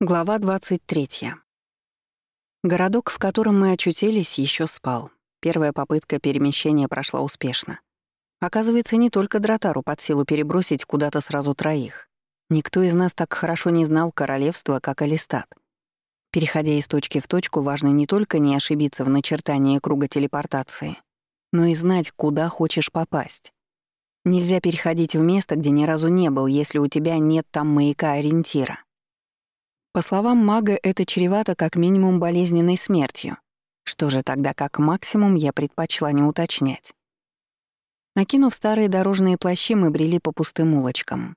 Глава 23. Городок, в котором мы очутились, еще спал. Первая попытка перемещения прошла успешно. Оказывается, не только Дротару под силу перебросить куда-то сразу троих. Никто из нас так хорошо не знал королевства, как Алистат. Переходя из точки в точку, важно не только не ошибиться в начертании круга телепортации, но и знать, куда хочешь попасть. Нельзя переходить в место, где ни разу не был, если у тебя нет там маяка-ориентира. По словам мага, это чревато как минимум болезненной смертью. Что же тогда как максимум я предпочла не уточнять. Накинув старые дорожные плащи, мы брели по пустым улочкам.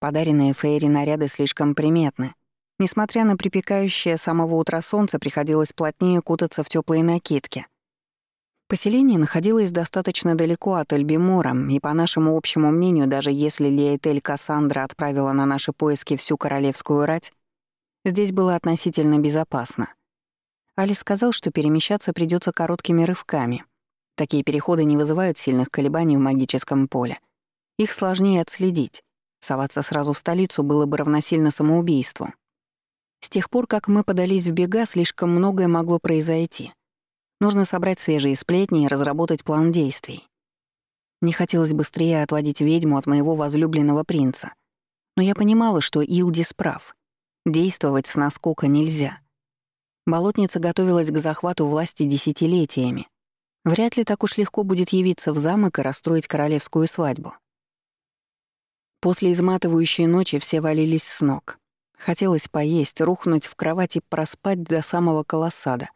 Подаренные Фейри наряды слишком приметны. Несмотря на припекающее с самого утра солнце, приходилось плотнее кутаться в теплые накидки. Поселение находилось достаточно далеко от Эльбимора, и, по нашему общему мнению, даже если Лиэтель Кассандра отправила на наши поиски всю королевскую рать, Здесь было относительно безопасно. Алис сказал, что перемещаться придется короткими рывками. Такие переходы не вызывают сильных колебаний в магическом поле. Их сложнее отследить. Соваться сразу в столицу было бы равносильно самоубийству. С тех пор, как мы подались в бега, слишком многое могло произойти. Нужно собрать свежие сплетни и разработать план действий. Не хотелось быстрее отводить ведьму от моего возлюбленного принца. Но я понимала, что Илдис прав. Действовать с наскока нельзя. Болотница готовилась к захвату власти десятилетиями. Вряд ли так уж легко будет явиться в замок и расстроить королевскую свадьбу. После изматывающей ночи все валились с ног. Хотелось поесть, рухнуть в кровать и проспать до самого колоссада.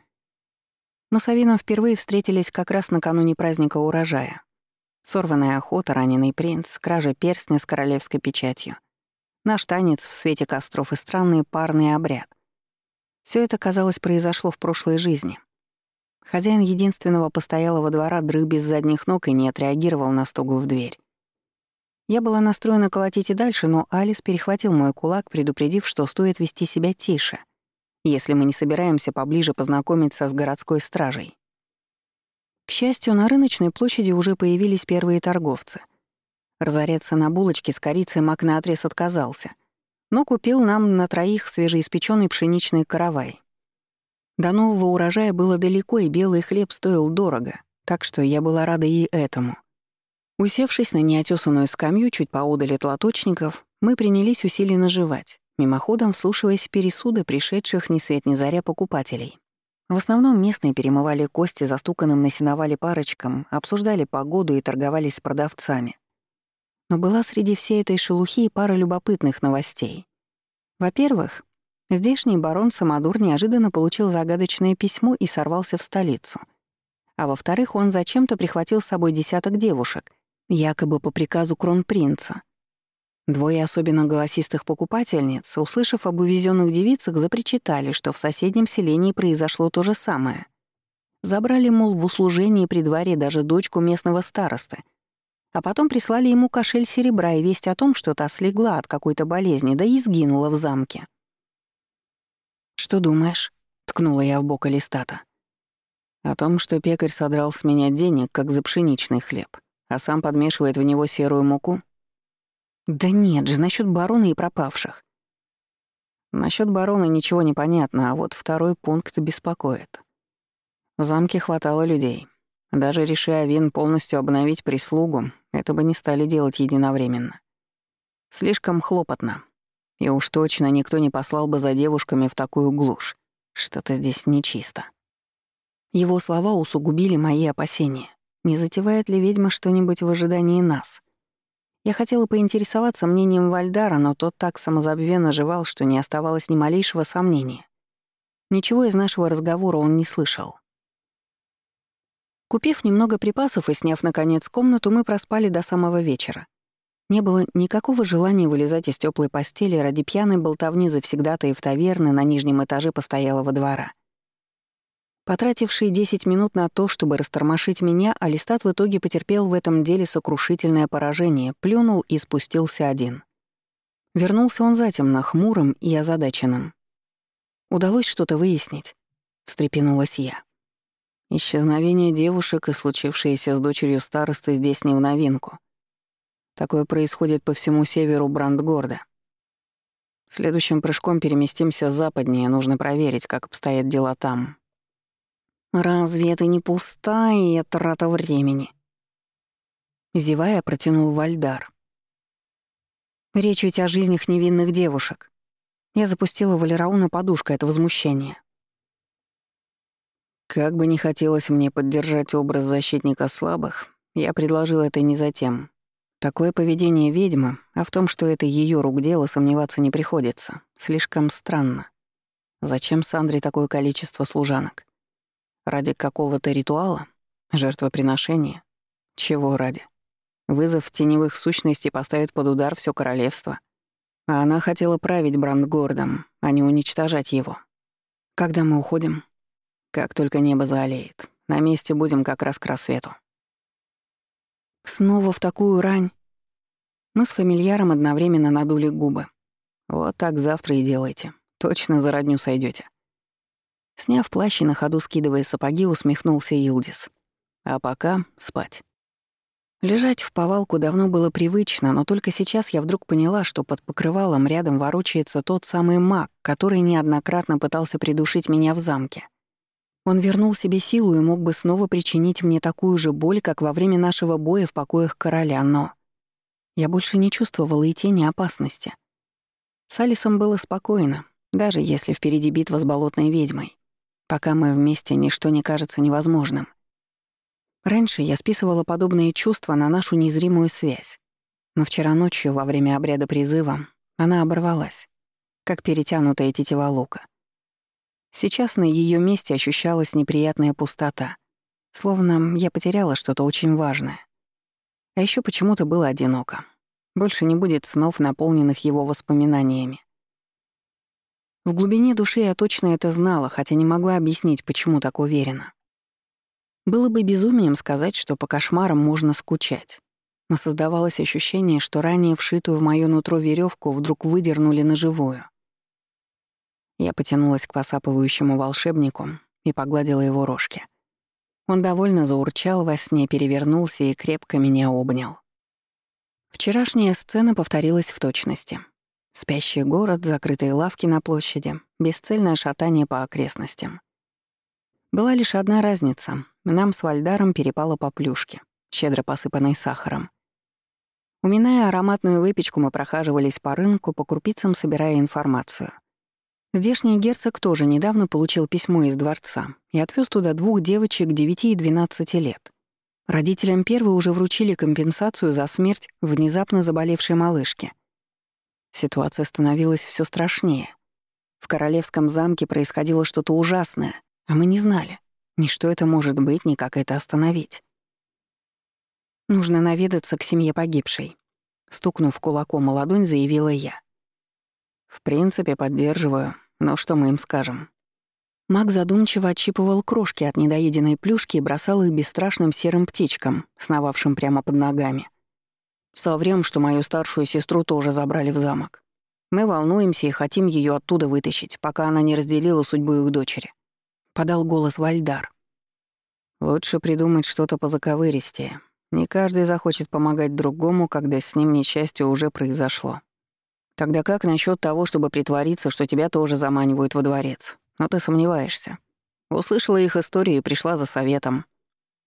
Мы с Авином впервые встретились как раз накануне праздника урожая. Сорванная охота, раненый принц, кража перстня с королевской печатью. Наш танец в свете костров и странный парный обряд. Все это, казалось, произошло в прошлой жизни. Хозяин единственного постоялого двора дрыг без задних ног и не отреагировал на стугу в дверь. Я была настроена колотить и дальше, но Алис перехватил мой кулак, предупредив, что стоит вести себя тише, если мы не собираемся поближе познакомиться с городской стражей. К счастью, на рыночной площади уже появились первые торговцы — Разореться на булочке с корицей Мак наотрез отказался, но купил нам на троих свежеиспечённый пшеничный каравай. До нового урожая было далеко, и белый хлеб стоил дорого, так что я была рада и этому. Усевшись на неотесанную скамью чуть поодаль от лоточников, мы принялись усиленно жевать, мимоходом вслушиваясь пересуды пришедших ни свет ни заря покупателей. В основном местные перемывали кости застуканным на сеновале парочкам, обсуждали погоду и торговались с продавцами. Но была среди всей этой шелухи и пара любопытных новостей. Во-первых, здешний барон Самодур неожиданно получил загадочное письмо и сорвался в столицу. А во-вторых, он зачем-то прихватил с собой десяток девушек, якобы по приказу кронпринца. Двое особенно голосистых покупательниц, услышав об увезенных девицах, запричитали, что в соседнем селении произошло то же самое. Забрали, мол, в услужении при дворе даже дочку местного старосты — а потом прислали ему кошель серебра и весть о том, что та слегла от какой-то болезни, да и сгинула в замке. «Что думаешь?» — ткнула я в бок Алистата. «О том, что пекарь содрал с меня денег, как за пшеничный хлеб, а сам подмешивает в него серую муку?» «Да нет же, насчет барона и пропавших». Насчет барона ничего не понятно, а вот второй пункт беспокоит. В замке хватало людей. Даже решая Вин полностью обновить прислугу, это бы не стали делать единовременно. Слишком хлопотно. И уж точно никто не послал бы за девушками в такую глушь. Что-то здесь нечисто. Его слова усугубили мои опасения. Не затевает ли ведьма что-нибудь в ожидании нас? Я хотела поинтересоваться мнением Вальдара, но тот так самозабвенно жевал, что не оставалось ни малейшего сомнения. Ничего из нашего разговора он не слышал. Купив немного припасов и сняв, наконец, комнату, мы проспали до самого вечера. Не было никакого желания вылезать из теплой постели ради пьяной болтовни завсегдата и в таверны на нижнем этаже постоялого двора. Потративший 10 минут на то, чтобы растормошить меня, Алистат в итоге потерпел в этом деле сокрушительное поражение, плюнул и спустился один. Вернулся он затемно, хмурым и озадаченным. «Удалось что-то выяснить?» — встрепенулась я. Исчезновение девушек и случившееся с дочерью старосты здесь не в новинку. Такое происходит по всему северу Брандгорда. Следующим прыжком переместимся западнее, нужно проверить, как обстоят дела там. Разве это не пустая трата времени? Зевая, протянул Вальдар. Речь ведь о жизнях невинных девушек. Я запустила Валерауна подушкой от возмущения. Как бы не хотелось мне поддержать образ защитника слабых, я предложил это не за тем. Такое поведение ведьмы, а в том, что это ее рук дело, сомневаться не приходится. Слишком странно. Зачем Сандре такое количество служанок? Ради какого-то ритуала? Жертвоприношения? Чего ради? Вызов теневых сущностей поставит под удар все королевство. А она хотела править Брандгордом, а не уничтожать его. Когда мы уходим? Как только небо заолеет. На месте будем как раз к рассвету. Снова в такую рань. Мы с фамильяром одновременно надули губы. Вот так завтра и делайте. Точно за родню сойдете. Сняв плащ и на ходу скидывая сапоги, усмехнулся Илдис. А пока спать. Лежать в повалку давно было привычно, но только сейчас я вдруг поняла, что под покрывалом рядом ворочается тот самый маг, который неоднократно пытался придушить меня в замке. Он вернул себе силу и мог бы снова причинить мне такую же боль, как во время нашего боя в покоях короля, но... Я больше не чувствовала и тени опасности. С Алисом было спокойно, даже если впереди битва с болотной ведьмой. Пока мы вместе, ничто не кажется невозможным. Раньше я списывала подобные чувства на нашу незримую связь. Но вчера ночью, во время обряда призыва, она оборвалась, как перетянутая тетива лука. Сейчас на ее месте ощущалась неприятная пустота, словно я потеряла что-то очень важное. А еще почему-то было одиноко. Больше не будет снов, наполненных его воспоминаниями. В глубине души я точно это знала, хотя не могла объяснить, почему так уверена. Было бы безумием сказать, что по кошмарам можно скучать. Но создавалось ощущение, что ранее вшитую в моё нутро веревку вдруг выдернули на живую. Я потянулась к посапывающему волшебнику и погладила его рожки. Он довольно заурчал во сне, перевернулся и крепко меня обнял. Вчерашняя сцена повторилась в точности. Спящий город, закрытые лавки на площади, бесцельное шатание по окрестностям. Была лишь одна разница. Нам с Вальдаром перепало по плюшке, щедро посыпанной сахаром. Уминая ароматную выпечку, мы прохаживались по рынку, по крупицам собирая информацию. Здешний герцог тоже недавно получил письмо из дворца и отвез туда двух девочек 9 и 12 лет. Родителям первой уже вручили компенсацию за смерть внезапно заболевшей малышки. Ситуация становилась все страшнее. В королевском замке происходило что-то ужасное, а мы не знали, ни что это может быть, ни как это остановить. Нужно наведаться к семье погибшей. Стукнув кулаком о ладонь, заявила я. В принципе, поддерживаю, но что мы им скажем? Маг задумчиво отщипывал крошки от недоеденной плюшки и бросал их бесстрашным серым птичкам, сновавшим прямо под ногами. Соврём, что мою старшую сестру тоже забрали в замок. Мы волнуемся и хотим ее оттуда вытащить, пока она не разделила судьбу их дочери подал голос Вальдар. Лучше придумать что-то позаковыристее. Не каждый захочет помогать другому, когда с ним несчастье уже произошло. Тогда как насчет того, чтобы притвориться, что тебя тоже заманивают во дворец? Но ты сомневаешься. Услышала их историю и пришла за советом.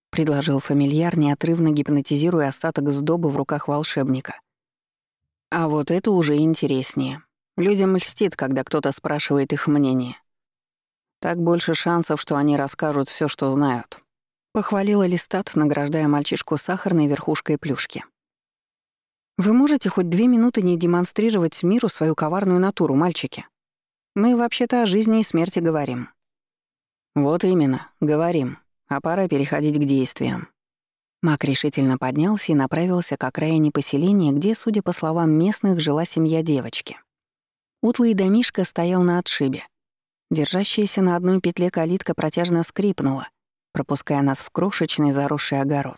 Предложил фамильяр, неотрывно гипнотизируя остаток сдобы в руках волшебника. А вот это уже интереснее. Людям льстит, когда кто-то спрашивает их мнение. Так больше шансов, что они расскажут все, что знают. Похвалила Листат, награждая мальчишку сахарной верхушкой плюшки. «Вы можете хоть две минуты не демонстрировать миру свою коварную натуру, мальчики? Мы вообще-то о жизни и смерти говорим». «Вот именно, говорим. А пора переходить к действиям». Мак решительно поднялся и направился к окраине поселения, где, судя по словам местных, жила семья девочки. Утлый домишка стоял на отшибе — Держащаяся на одной петле калитка протяжно скрипнула, пропуская нас в крошечный заросший огород.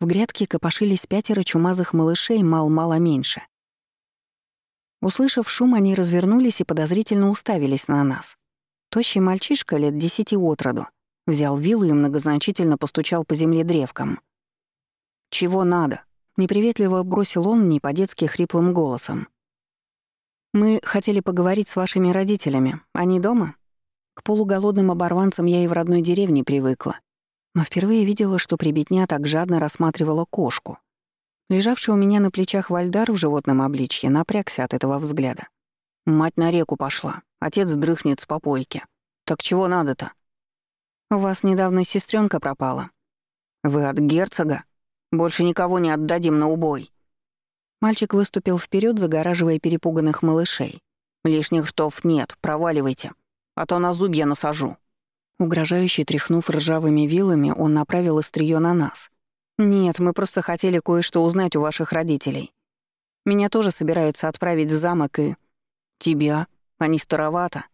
В грядке копошились пятеро чумазых малышей, мал-мало меньше. Услышав шум, они развернулись и подозрительно уставились на нас. Тощий мальчишка лет десяти от роду взял вилу и многозначительно постучал по земле древком. «Чего надо?» — неприветливо бросил он не по-детски хриплым голосом. Мы хотели поговорить с вашими родителями. Они дома? К полуголодным оборванцам я и в родной деревне привыкла. Но впервые видела, что прибедня так жадно рассматривала кошку. Лежавший у меня на плечах Вальдар в животном обличье напрягся от этого взгляда. Мать на реку пошла, отец дрыхнет с попойки. Так чего надо-то? У вас недавно сестренка пропала. Вы от герцога? Больше никого не отдадим на убой. Мальчик выступил вперед, загораживая перепуганных малышей. «Лишних штоф нет, проваливайте, а то на зубья насажу». Угрожающе тряхнув ржавыми вилами, он направил острие на нас. «Нет, мы просто хотели кое-что узнать у ваших родителей. Меня тоже собираются отправить в замок и...» «Тебя? Они старовато».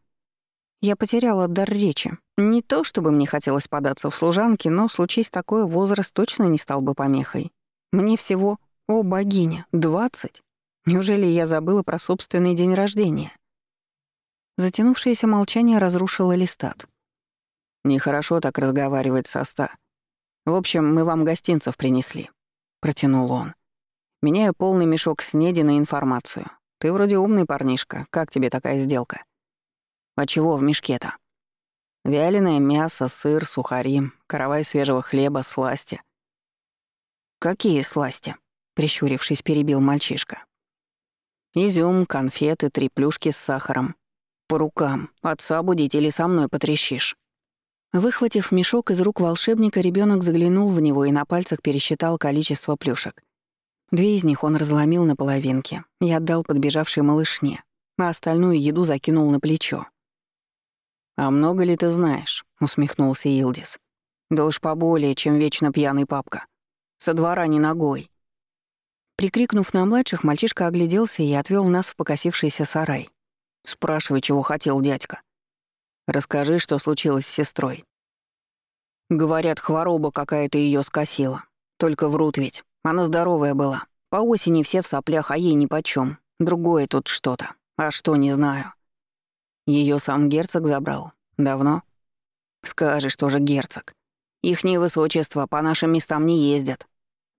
Я потеряла дар речи. Не то, чтобы мне хотелось податься в служанки, но, случись такое, возраст точно не стал бы помехой. Мне всего о, богиня, двадцать! Неужели я забыла про собственный день рождения? Затянувшееся молчание разрушило листат. «Нехорошо так разговаривать со ста. В общем, мы вам гостинцев принесли», — протянул он. «Меняю полный мешок снеди на информацию. Ты вроде умный парнишка. Как тебе такая сделка?» «А чего в мешке-то?» «Вяленое мясо, сыр, сухари, каравай свежего хлеба, сласти». «Какие сласти?» прищурившись, перебил мальчишка. Изюм, конфеты, три плюшки с сахаром. По рукам. Отца будить или со мной потрещишь. Выхватив мешок из рук волшебника, ребенок заглянул в него и на пальцах пересчитал количество плюшек. Две из них он разломил на половинки и отдал подбежавшей малышне, а остальную еду закинул на плечо. «А много ли ты знаешь?» — усмехнулся Илдис. «Да уж поболее, чем вечно пьяный папка. Со двора не ногой». Прикрикнув на младших, мальчишка огляделся и отвел нас в покосившийся сарай. «Спрашивай, чего хотел дядька. Расскажи, что случилось с сестрой». Говорят, хвороба какая-то ее скосила. Только врут ведь. Она здоровая была. По осени все в соплях, а ей нипочём. Другое тут что-то. А что, не знаю. Ее сам герцог забрал. Давно? Скажешь, что же герцог. Ихнее высочество по нашим местам не ездят.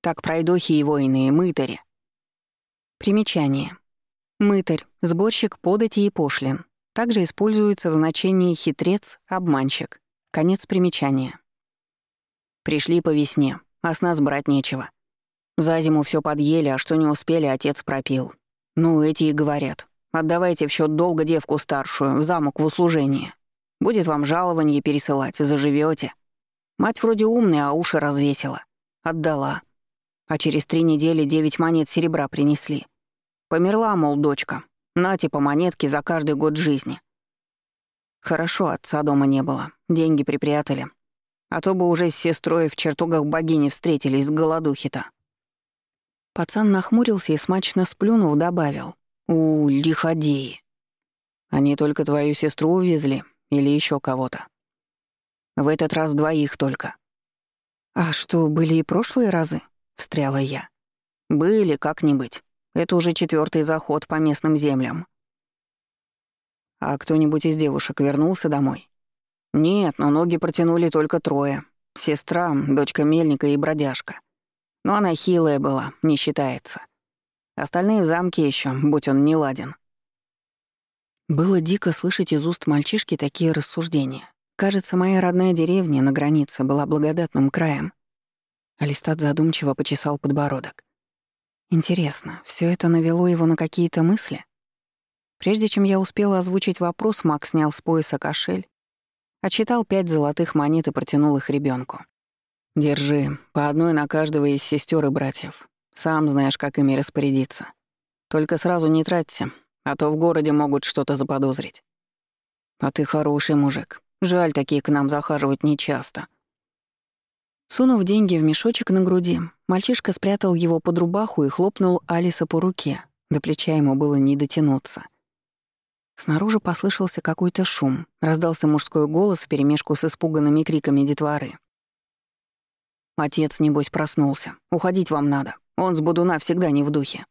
Так пройдохи и воины, и мытари. Примечание. Мытарь — сборщик подати и пошлин. Также используется в значении хитрец, обманщик. Конец примечания. Пришли по весне, а с нас брать нечего. За зиму все подъели, а что не успели, отец пропил. Ну, эти и говорят. Отдавайте в счет долга девку старшую, в замок в услужение. Будет вам жалование пересылать, заживете. Мать вроде умная, а уши развесила. Отдала а через три недели девять монет серебра принесли. Померла, мол, дочка. Нате по монетке за каждый год жизни. Хорошо, отца дома не было, деньги припрятали. А то бы уже с сестрой в чертогах богини встретились с голодухи-то. Пацан нахмурился и, смачно сплюнув, добавил. «У, лиходеи. Они только твою сестру увезли или еще кого-то?» «В этот раз двоих только». «А что, были и прошлые разы?» встряла я. «Были как-нибудь. Это уже четвертый заход по местным землям». «А кто-нибудь из девушек вернулся домой?» «Нет, но ноги протянули только трое. Сестра, дочка Мельника и бродяжка. Но она хилая была, не считается. Остальные в замке еще, будь он не ладен». Было дико слышать из уст мальчишки такие рассуждения. Кажется, моя родная деревня на границе была благодатным краем. Алистат задумчиво почесал подбородок. Интересно, все это навело его на какие-то мысли? Прежде чем я успела озвучить вопрос, Макс снял с пояса кошель, отчитал пять золотых монет и протянул их ребенку. «Держи, по одной на каждого из сестер и братьев. Сам знаешь, как ими распорядиться. Только сразу не тратьте, а то в городе могут что-то заподозрить. А ты хороший мужик. Жаль, такие к нам захаживать нечасто. Сунув деньги в мешочек на груди, мальчишка спрятал его под рубаху и хлопнул Алиса по руке. До плеча ему было не дотянуться. Снаружи послышался какой-то шум, раздался мужской голос вперемешку с испуганными криками детворы. «Отец, небось, проснулся. Уходить вам надо. Он с Будуна всегда не в духе».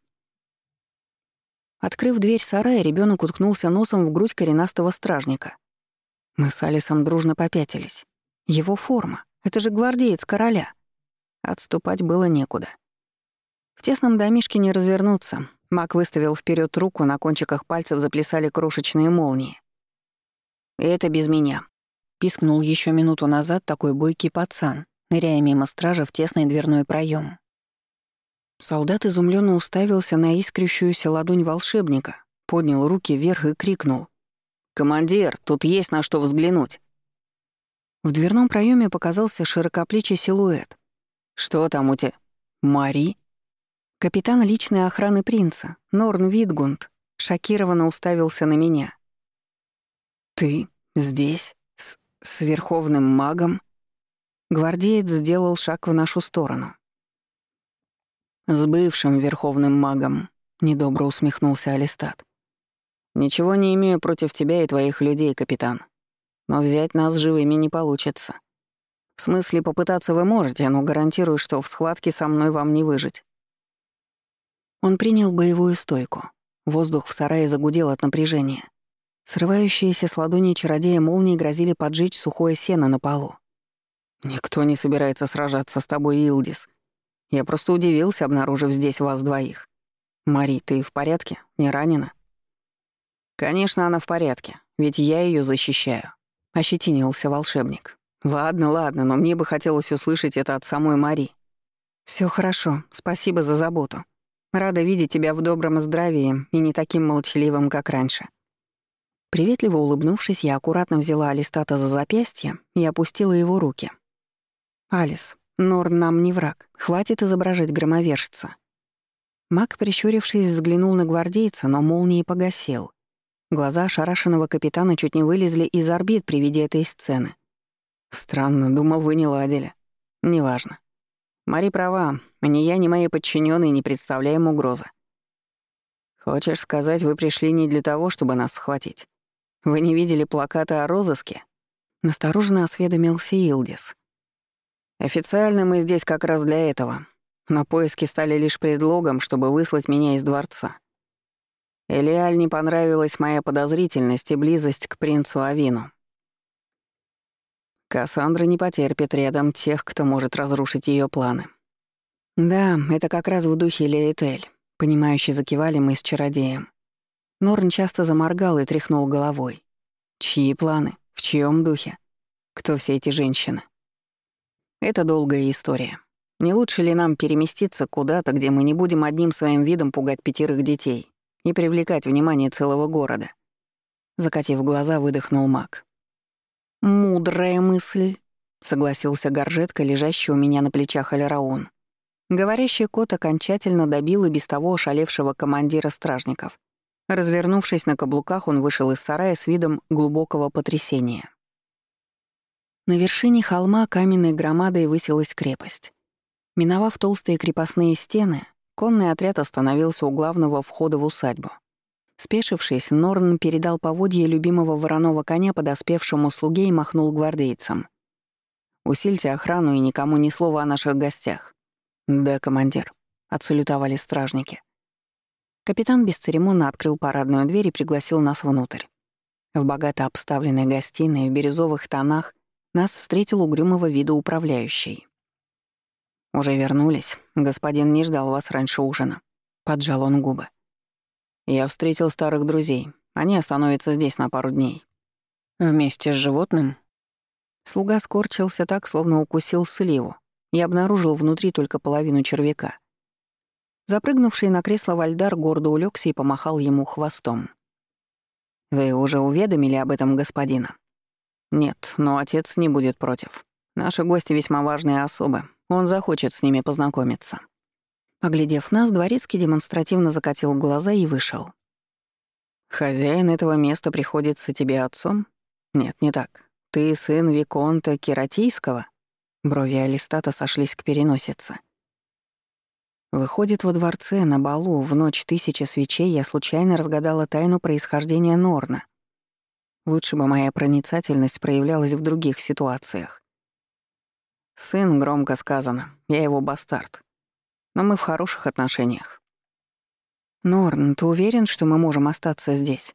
Открыв дверь сарая, ребенок уткнулся носом в грудь коренастого стражника. Мы с Алисом дружно попятились. Его форма. Это же гвардеец короля. Отступать было некуда. В тесном домишке не развернуться, Мак выставил вперед руку, на кончиках пальцев заплясали крошечные молнии. «Это без меня», — пискнул еще минуту назад такой бойкий пацан, ныряя мимо стража в тесный дверной проем. Солдат изумленно уставился на искрящуюся ладонь волшебника, поднял руки вверх и крикнул. «Командир, тут есть на что взглянуть!» В дверном проеме показался широкоплечий силуэт. «Что там у тебя? Мари?» Капитан личной охраны принца, Норн Витгунд, шокированно уставился на меня. «Ты здесь? С, с верховным магом?» Гвардеец сделал шаг в нашу сторону. «С бывшим верховным магом», — недобро усмехнулся Алистат. «Ничего не имею против тебя и твоих людей, капитан. Но взять нас живыми не получится. В смысле, попытаться вы можете, но гарантирую, что в схватке со мной вам не выжить». Он принял боевую стойку. Воздух в сарае загудел от напряжения. Срывающиеся с ладони чародея молнии грозили поджечь сухое сено на полу. «Никто не собирается сражаться с тобой, Илдис. Я просто удивился, обнаружив здесь вас двоих. Мари, ты в порядке? Не ранена?» «Конечно, она в порядке, ведь я ее защищаю», — ощетинился волшебник. «Ладно, ладно, но мне бы хотелось услышать это от самой Мари». Все хорошо, спасибо за заботу», Рада видеть тебя в добром здравии и не таким молчаливым, как раньше». Приветливо улыбнувшись, я аккуратно взяла Алистата за запястье и опустила его руки. «Алис, Норн нам не враг. Хватит изображать громовержца». Маг, прищурившись, взглянул на гвардейца, но молнией погасил. Глаза ошарашенного капитана чуть не вылезли из орбит при виде этой сцены. «Странно, думал, вы не ладили. Неважно. Мари права, ни я, ни мои подчиненные не представляем угрозы. Хочешь сказать, вы пришли не для того, чтобы нас схватить? Вы не видели плаката о розыске? Настороженно осведомился Илдис. Официально мы здесь как раз для этого, но поиски стали лишь предлогом, чтобы выслать меня из дворца. Элиаль не понравилась моя подозрительность и близость к принцу Авину. Кассандра не потерпит рядом тех, кто может разрушить ее планы. Да, это как раз в духе Леэтель, понимающе закивали мы с чародеем. Норн часто заморгал и тряхнул головой. Чьи планы? В чьем духе? Кто все эти женщины? Это долгая история. Не лучше ли нам переместиться куда-то, где мы не будем одним своим видом пугать пятерых детей и привлекать внимание целого города? Закатив глаза, выдохнул маг. «Мудрая мысль», — согласился горжетка, лежащий у меня на плечах Алираун. Говорящий кот окончательно добил и без того ошалевшего командира стражников. Развернувшись на каблуках, он вышел из сарая с видом глубокого потрясения. На вершине холма каменной громадой высилась крепость. Миновав толстые крепостные стены, конный отряд остановился у главного входа в усадьбу. Спешившись, Норн передал поводье любимого вороного коня подоспевшему слуге и махнул гвардейцам. «Усильте охрану и никому ни слова о наших гостях». «Да, командир», — отсалютовали стражники. Капитан бесцеремонно открыл парадную дверь и пригласил нас внутрь. В богато обставленной гостиной в бирюзовых тонах нас встретил угрюмого вида управляющий. «Уже вернулись. Господин не ждал вас раньше ужина», — поджал он губы. Я встретил старых друзей. Они остановятся здесь на пару дней. Вместе с животным. Слуга скорчился так, словно укусил сливу, и обнаружил внутри только половину червяка. Запрыгнувший на кресло Вальдар гордо улегся и помахал ему хвостом. «Вы уже уведомили об этом господина?» «Нет, но отец не будет против. Наши гости весьма важные особы. Он захочет с ними познакомиться». Оглядев нас, дворецкий демонстративно закатил глаза и вышел. «Хозяин этого места приходится тебе отцом? Нет, не так. Ты сын Виконта Кератийского?» Брови Алистата сошлись к переносице. Выходит, во дворце, на балу, в ночь тысячи свечей я случайно разгадала тайну происхождения Норна. Лучше бы моя проницательность проявлялась в других ситуациях. Сын, громко сказано, я его бастард но мы в хороших отношениях. Норн, ты уверен, что мы можем остаться здесь?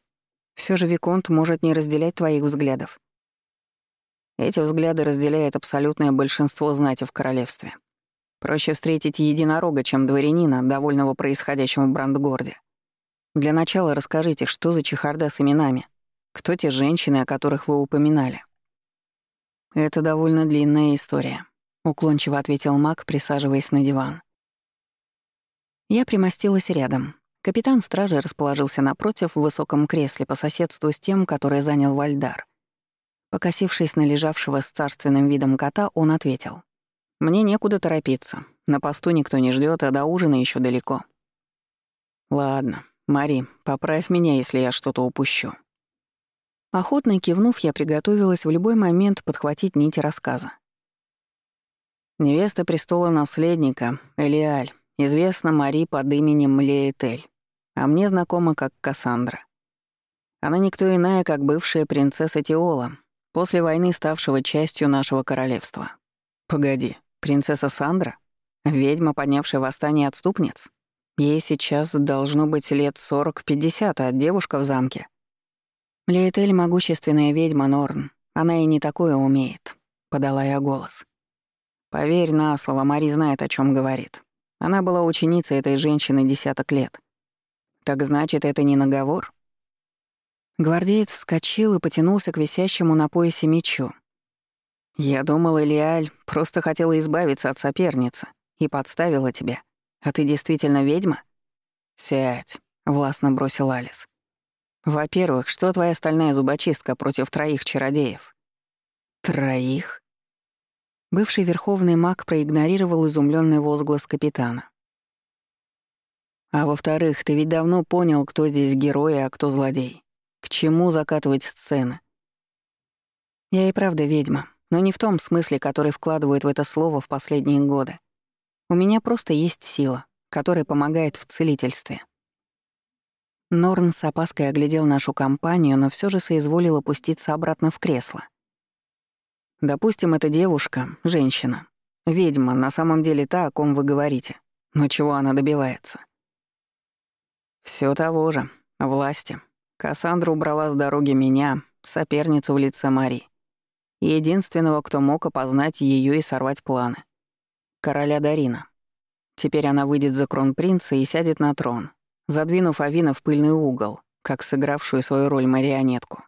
Все же Виконт может не разделять твоих взглядов. Эти взгляды разделяет абсолютное большинство знати в королевстве. Проще встретить единорога, чем дворянина, довольного происходящим в Брандгорде. Для начала расскажите, что за чехарда с именами? Кто те женщины, о которых вы упоминали? Это довольно длинная история, уклончиво ответил Мак, присаживаясь на диван. Я примостилась рядом. Капитан стражи расположился напротив в высоком кресле по соседству с тем, которое занял Вальдар. Покосившись на лежавшего с царственным видом кота, он ответил. «Мне некуда торопиться. На посту никто не ждет, а до ужина еще далеко». «Ладно, Мари, поправь меня, если я что-то упущу». Охотно кивнув, я приготовилась в любой момент подхватить нити рассказа. Невеста престола наследника, Элиаль, известна Мари под именем Леетель а мне знакома как Кассандра. Она никто иная, как бывшая принцесса Тиола, после войны ставшего частью нашего королевства. Погоди, принцесса Сандра? Ведьма, поднявшая восстание отступниц? Ей сейчас должно быть лет 40-50, а девушка в замке. Лейтель — могущественная ведьма Норн. Она и не такое умеет, — подала я голос. Поверь на слово, Мари знает, о чем говорит. Она была ученицей этой женщины десяток лет. Так значит, это не наговор? Гвардеец вскочил и потянулся к висящему на поясе мечу. Я думал, Элиаль просто хотела избавиться от соперницы и подставила тебя. А ты действительно ведьма? Сядь, властно бросил Алис. Во-первых, что твоя стальная зубочистка против троих чародеев? Троих? Бывший верховный маг проигнорировал изумленный возглас капитана. А во-вторых, ты ведь давно понял, кто здесь герой, а кто злодей. К чему закатывать сцены? Я и правда ведьма, но не в том смысле, который вкладывают в это слово в последние годы. У меня просто есть сила, которая помогает в целительстве. Норн с опаской оглядел нашу компанию, но все же соизволил опуститься обратно в кресло. Допустим, эта девушка, женщина, ведьма, на самом деле та, о ком вы говорите. Но чего она добивается? Все того же. Власти. Кассандра убрала с дороги меня, соперницу в лице Мари. Единственного, кто мог опознать ее и сорвать планы. Короля Дарина. Теперь она выйдет за кронпринца и сядет на трон, задвинув Авина в пыльный угол, как сыгравшую свою роль марионетку.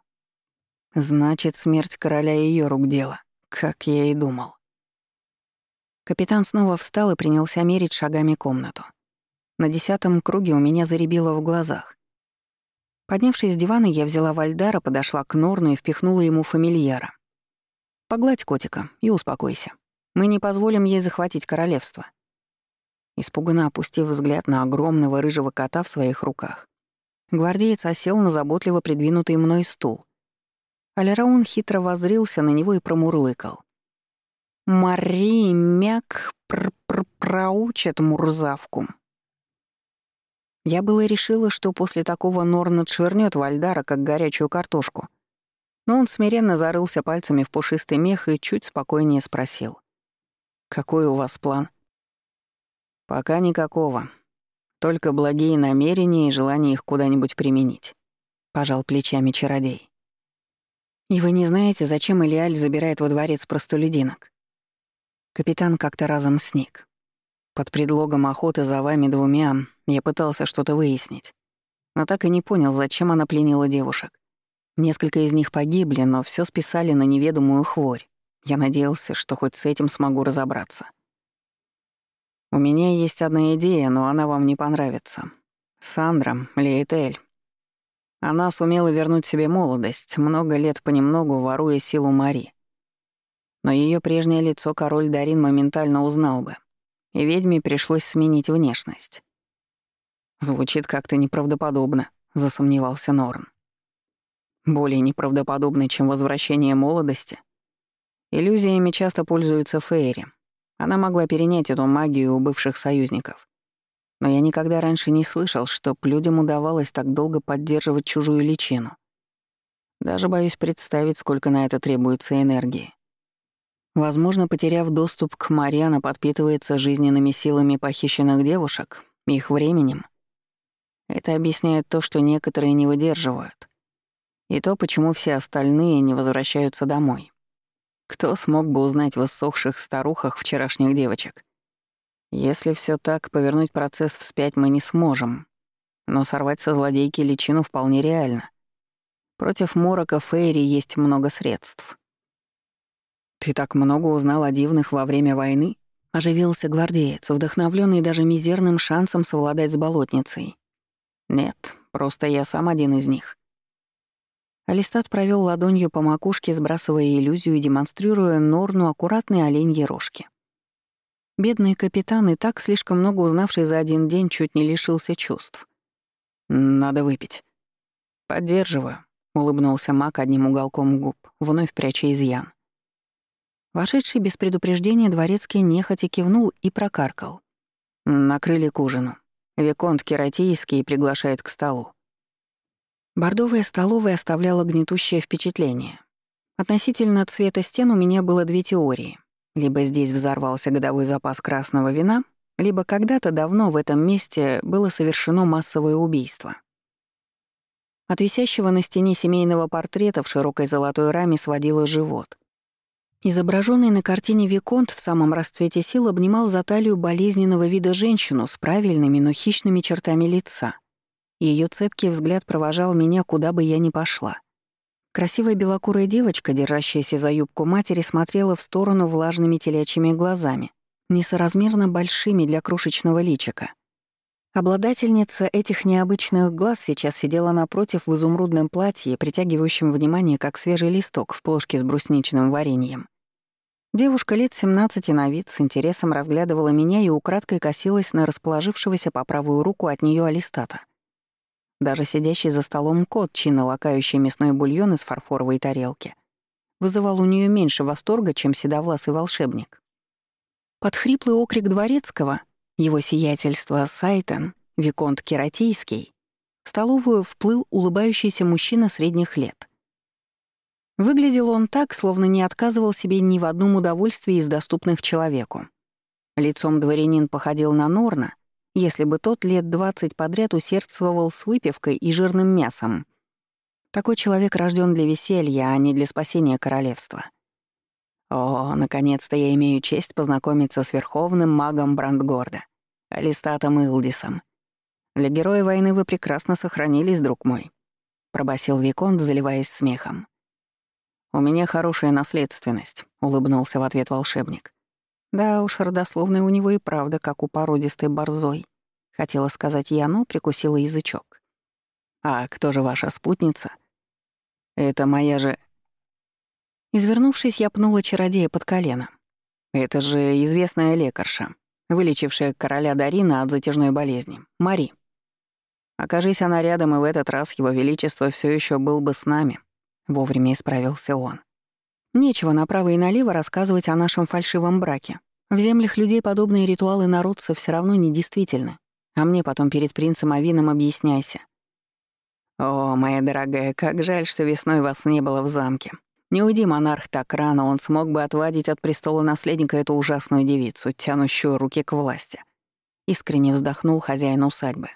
Значит, смерть короля ее рук дело, как я и думал. Капитан снова встал и принялся мерить шагами комнату. На десятом круге у меня заребило в глазах. Поднявшись с дивана, я взяла Вальдара, подошла к Норну и впихнула ему фамильяра. «Погладь котика и успокойся. Мы не позволим ей захватить королевство». Испуганно опустив взгляд на огромного рыжего кота в своих руках, гвардеец осел на заботливо придвинутый мной стул. Алераун хитро воззрился на него и промурлыкал. «Мари мяк пр -пр проучат мурзавку». Я было решила, что после такого Норн отшвырнёт Вальдара, как горячую картошку. Но он смиренно зарылся пальцами в пушистый мех и чуть спокойнее спросил. «Какой у вас план?» «Пока никакого. Только благие намерения и желание их куда-нибудь применить», — пожал плечами чародей. «И вы не знаете, зачем Илиаль забирает во дворец простолюдинок?» Капитан как-то разом сник. Под предлогом охоты за вами двумя я пытался что-то выяснить, но так и не понял, зачем она пленила девушек. Несколько из них погибли, но все списали на неведомую хворь. Я надеялся, что хоть с этим смогу разобраться. У меня есть одна идея, но она вам не понравится. Сандра, Лейтель. Она сумела вернуть себе молодость, много лет понемногу воруя силу Мари. Но ее прежнее лицо король Дарин моментально узнал бы и ведьме пришлось сменить внешность. «Звучит как-то неправдоподобно», — засомневался Норн. «Более неправдоподобно, чем возвращение молодости. Иллюзиями часто пользуются Фейри. Она могла перенять эту магию у бывших союзников. Но я никогда раньше не слышал, чтоб людям удавалось так долго поддерживать чужую личину. Даже боюсь представить, сколько на это требуется энергии. Возможно, потеряв доступ к Маре, она подпитывается жизненными силами похищенных девушек, их временем. Это объясняет то, что некоторые не выдерживают. И то, почему все остальные не возвращаются домой. Кто смог бы узнать в иссохших старухах вчерашних девочек? Если все так, повернуть процесс вспять мы не сможем. Но сорвать со злодейки личину вполне реально. Против Морока Фейри есть много средств. «Ты так много узнал о дивных во время войны?» — оживился гвардеец, вдохновленный даже мизерным шансом совладать с болотницей. «Нет, просто я сам один из них». Алистат провел ладонью по макушке, сбрасывая иллюзию и демонстрируя Норну аккуратные оленьи рожки. Бедный капитан, и так слишком много узнавший за один день, чуть не лишился чувств. «Надо выпить». «Поддерживаю», — улыбнулся Мак одним уголком губ, вновь пряча изъян. Вошедший без предупреждения дворецкий нехотя кивнул и прокаркал. Накрыли к ужину. Виконт Кератийский приглашает к столу. Бордовая столовая оставляла гнетущее впечатление. Относительно цвета стен у меня было две теории. Либо здесь взорвался годовой запас красного вина, либо когда-то давно в этом месте было совершено массовое убийство. От висящего на стене семейного портрета в широкой золотой раме сводило живот. Изображенный на картине Виконт в самом расцвете сил обнимал за талию болезненного вида женщину с правильными, но хищными чертами лица. Ее цепкий взгляд провожал меня, куда бы я ни пошла. Красивая белокурая девочка, держащаяся за юбку матери, смотрела в сторону влажными телячьими глазами, несоразмерно большими для крошечного личика. Обладательница этих необычных глаз сейчас сидела напротив в изумрудном платье, притягивающем внимание, как свежий листок в плошке с брусничным вареньем. Девушка лет 17 на вид с интересом разглядывала меня и украдкой косилась на расположившегося по правую руку от нее алистата. Даже сидящий за столом кот, чинно лакающий мясной бульон из фарфоровой тарелки, вызывал у нее меньше восторга, чем седовласый волшебник. Под хриплый окрик дворецкого его сиятельство Сайтон, Виконт Кератийский, в столовую вплыл улыбающийся мужчина средних лет. Выглядел он так, словно не отказывал себе ни в одном удовольствии из доступных человеку. Лицом дворянин походил на Норна, если бы тот лет двадцать подряд усердствовал с выпивкой и жирным мясом. Такой человек рожден для веселья, а не для спасения королевства. О, наконец-то я имею честь познакомиться с верховным магом Брандгорда, Алистатом Илдисом. Для героя войны вы прекрасно сохранились, друг мой», — пробасил Виконт, заливаясь смехом. «У меня хорошая наследственность», — улыбнулся в ответ волшебник. «Да уж, родословная у него и правда, как у породистой борзой», — хотела сказать я, но прикусила язычок. «А кто же ваша спутница?» «Это моя же Извернувшись, я пнула чародея под колено. Это же известная лекарша, вылечившая короля Дарина от затяжной болезни, Мари. Окажись она рядом, и в этот раз его величество все еще был бы с нами. Вовремя исправился он. Нечего направо и налево рассказывать о нашем фальшивом браке. В землях людей подобные ритуалы народца все равно недействительны. А мне потом перед принцем Авином объясняйся. О, моя дорогая, как жаль, что весной вас не было в замке. Не уйди, монарх, так рано, он смог бы отвадить от престола наследника эту ужасную девицу, тянущую руки к власти. Искренне вздохнул хозяин усадьбы.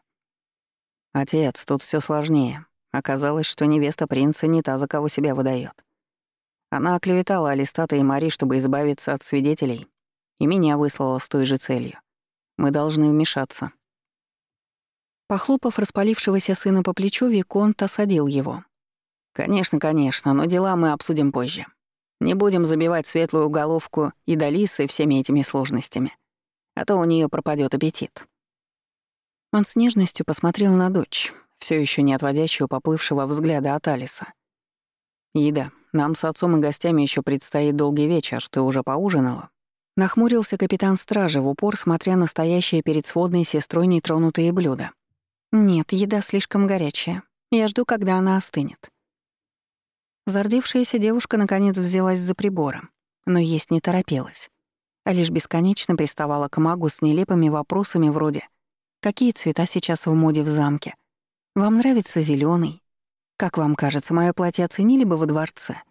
Отец, тут все сложнее. Оказалось, что невеста принца не та, за кого себя выдает. Она оклеветала Алистата и Мари, чтобы избавиться от свидетелей, и меня выслала с той же целью. Мы должны вмешаться. Похлопав распалившегося сына по плечу, Виконт осадил его. «Конечно, конечно, но дела мы обсудим позже. Не будем забивать светлую головку и Далисы всеми этими сложностями, а то у нее пропадет аппетит». Он с нежностью посмотрел на дочь, все еще не отводящую поплывшего взгляда от Алиса. «Ида, нам с отцом и гостями еще предстоит долгий вечер, ты уже поужинала?» Нахмурился капитан стражи в упор, смотря на стоящее перед сводной сестрой нетронутые блюда. «Нет, еда слишком горячая. Я жду, когда она остынет». Зардевшаяся девушка наконец взялась за прибором, но есть не торопилась, а лишь бесконечно приставала к магу с нелепыми вопросами вроде «Какие цвета сейчас в моде в замке? Вам нравится зеленый? Как вам кажется, мое платье оценили бы во дворце?»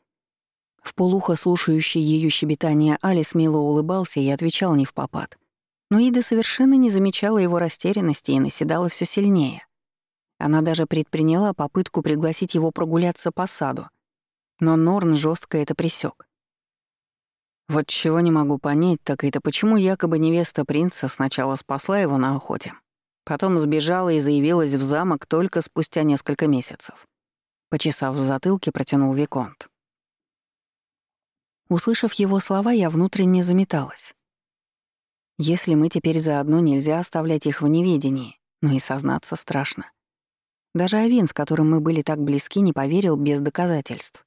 В полухо слушающий ее щебетание Али смело улыбался и отвечал не в попад. Но Ида совершенно не замечала его растерянности и наседала все сильнее. Она даже предприняла попытку пригласить его прогуляться по саду — но Норн жестко это присек. Вот чего не могу понять, так это почему якобы невеста принца сначала спасла его на охоте, потом сбежала и заявилась в замок только спустя несколько месяцев. Почесав в затылке, протянул Виконт. Услышав его слова, я внутренне заметалась. Если мы теперь заодно, нельзя оставлять их в неведении, но и сознаться страшно. Даже Авин, с которым мы были так близки, не поверил без доказательств.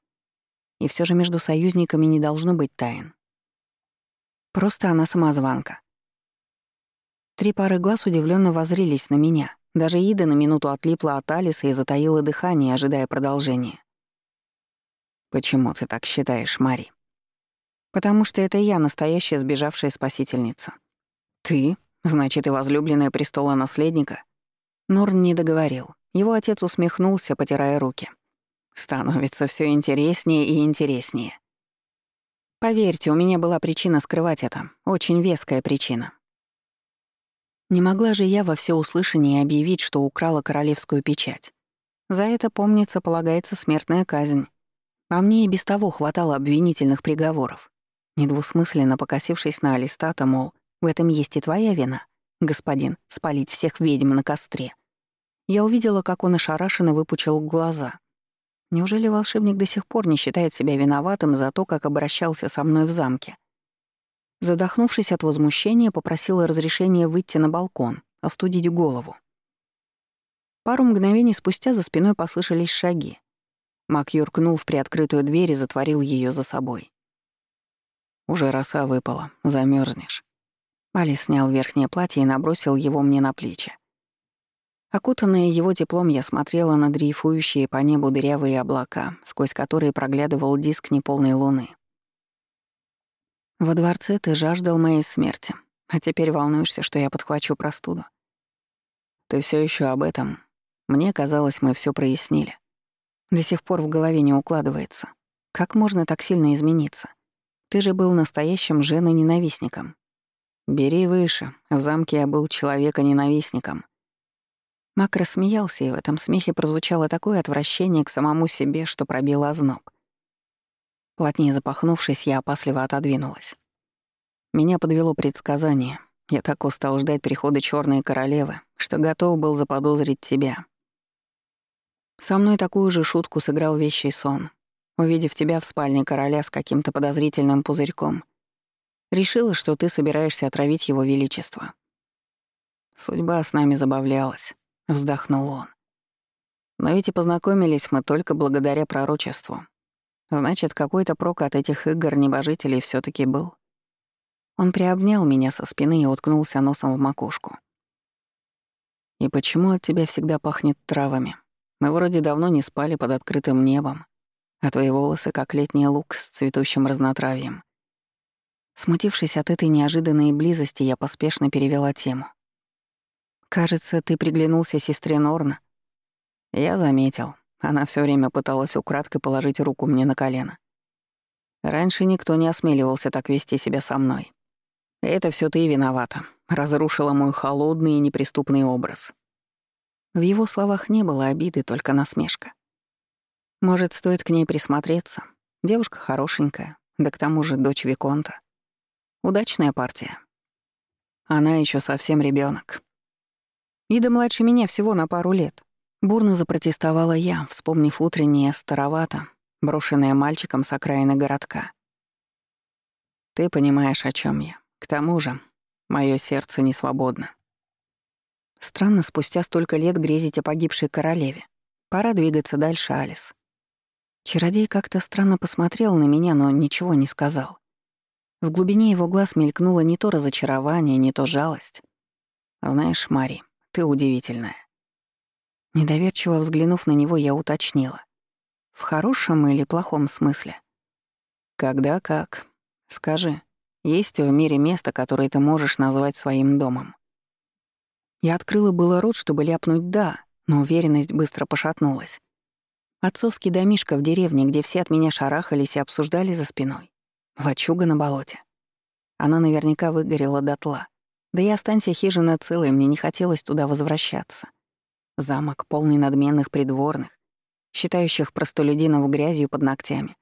И все же между союзниками не должно быть тайн. Просто она самозванка. Три пары глаз удивленно возрились на меня. Даже Ида на минуту отлипла от Алиса и затаила дыхание, ожидая продолжения. «Почему ты так считаешь, Мари?» Потому что это я, настоящая сбежавшая спасительница. Ты? Значит, и возлюбленная престола наследника? Норн не договорил. Его отец усмехнулся, потирая руки. Становится все интереснее и интереснее. Поверьте, у меня была причина скрывать это. Очень веская причина. Не могла же я во всеуслышание объявить, что украла королевскую печать. За это, помнится, полагается смертная казнь. А мне и без того хватало обвинительных приговоров недвусмысленно покосившись на Алистата, мол, в этом есть и твоя вина, господин, спалить всех ведьм на костре. Я увидела, как он ошарашенно выпучил глаза. Неужели волшебник до сих пор не считает себя виноватым за то, как обращался со мной в замке? Задохнувшись от возмущения, попросила разрешения выйти на балкон, остудить голову. Пару мгновений спустя за спиной послышались шаги. Мак юркнул в приоткрытую дверь и затворил ее за собой. Уже роса выпала, замерзнешь. Али снял верхнее платье и набросил его мне на плечи. Окутанная его теплом, я смотрела на дрейфующие по небу дырявые облака, сквозь которые проглядывал диск неполной луны. Во дворце ты жаждал моей смерти, а теперь волнуешься, что я подхвачу простуду. Ты все еще об этом. Мне казалось, мы все прояснили. До сих пор в голове не укладывается. Как можно так сильно измениться? Ты же был настоящим женой-ненавистником. Бери выше. В замке я был человека-ненавистником. Мак рассмеялся, и в этом смехе прозвучало такое отвращение к самому себе, что пробило озноб. Плотнее запахнувшись, я опасливо отодвинулась. Меня подвело предсказание. Я так устал ждать прихода черной королевы, что готов был заподозрить тебя. Со мной такую же шутку сыграл вещий сон, увидев тебя в спальне короля с каким-то подозрительным пузырьком. Решила, что ты собираешься отравить его величество. Судьба с нами забавлялась, вздохнул он. Но ведь и познакомились мы только благодаря пророчеству. Значит, какой-то прок от этих игр небожителей все таки был. Он приобнял меня со спины и уткнулся носом в макушку. «И почему от тебя всегда пахнет травами? Мы вроде давно не спали под открытым небом а твои волосы как летний лук с цветущим разнотравьем. Смутившись от этой неожиданной близости, я поспешно перевела тему. «Кажется, ты приглянулся сестре Норна». Я заметил. Она все время пыталась украдкой положить руку мне на колено. Раньше никто не осмеливался так вести себя со мной. Это все ты виновата. Разрушила мой холодный и неприступный образ. В его словах не было обиды, только насмешка. Может, стоит к ней присмотреться. Девушка хорошенькая, да к тому же дочь Виконта. Удачная партия. Она еще совсем ребенок. Ида младше меня всего на пару лет. Бурно запротестовала я, вспомнив утреннее старовато, брошенное мальчиком с окраины городка. Ты понимаешь, о чем я. К тому же, мое сердце не свободно. Странно спустя столько лет грезить о погибшей королеве. Пора двигаться дальше, Алис. Чародей как-то странно посмотрел на меня, но ничего не сказал. В глубине его глаз мелькнуло не то разочарование, не то жалость. «Знаешь, Мари, ты удивительная». Недоверчиво взглянув на него, я уточнила. «В хорошем или плохом смысле?» «Когда как? Скажи, есть в мире место, которое ты можешь назвать своим домом?» Я открыла было рот, чтобы ляпнуть «да», но уверенность быстро пошатнулась. Отцовский домишко в деревне, где все от меня шарахались и обсуждали за спиной. Лачуга на болоте. Она наверняка выгорела дотла. Да и останься хижина целой, мне не хотелось туда возвращаться. Замок, полный надменных придворных, считающих простолюдинов грязью под ногтями.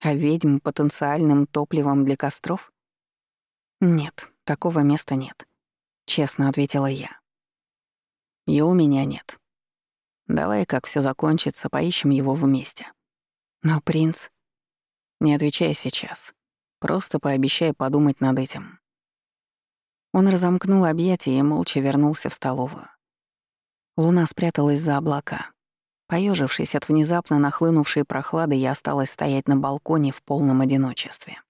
А ведьм потенциальным топливом для костров? Нет, такого места нет, честно ответила я. И у меня нет. Давай, как все закончится, поищем его вместе. Но принц... Не отвечай сейчас. Просто пообещай подумать над этим. Он разомкнул объятия и молча вернулся в столовую. Луна спряталась за облака. Поежившись от внезапно нахлынувшей прохлады, я осталась стоять на балконе в полном одиночестве.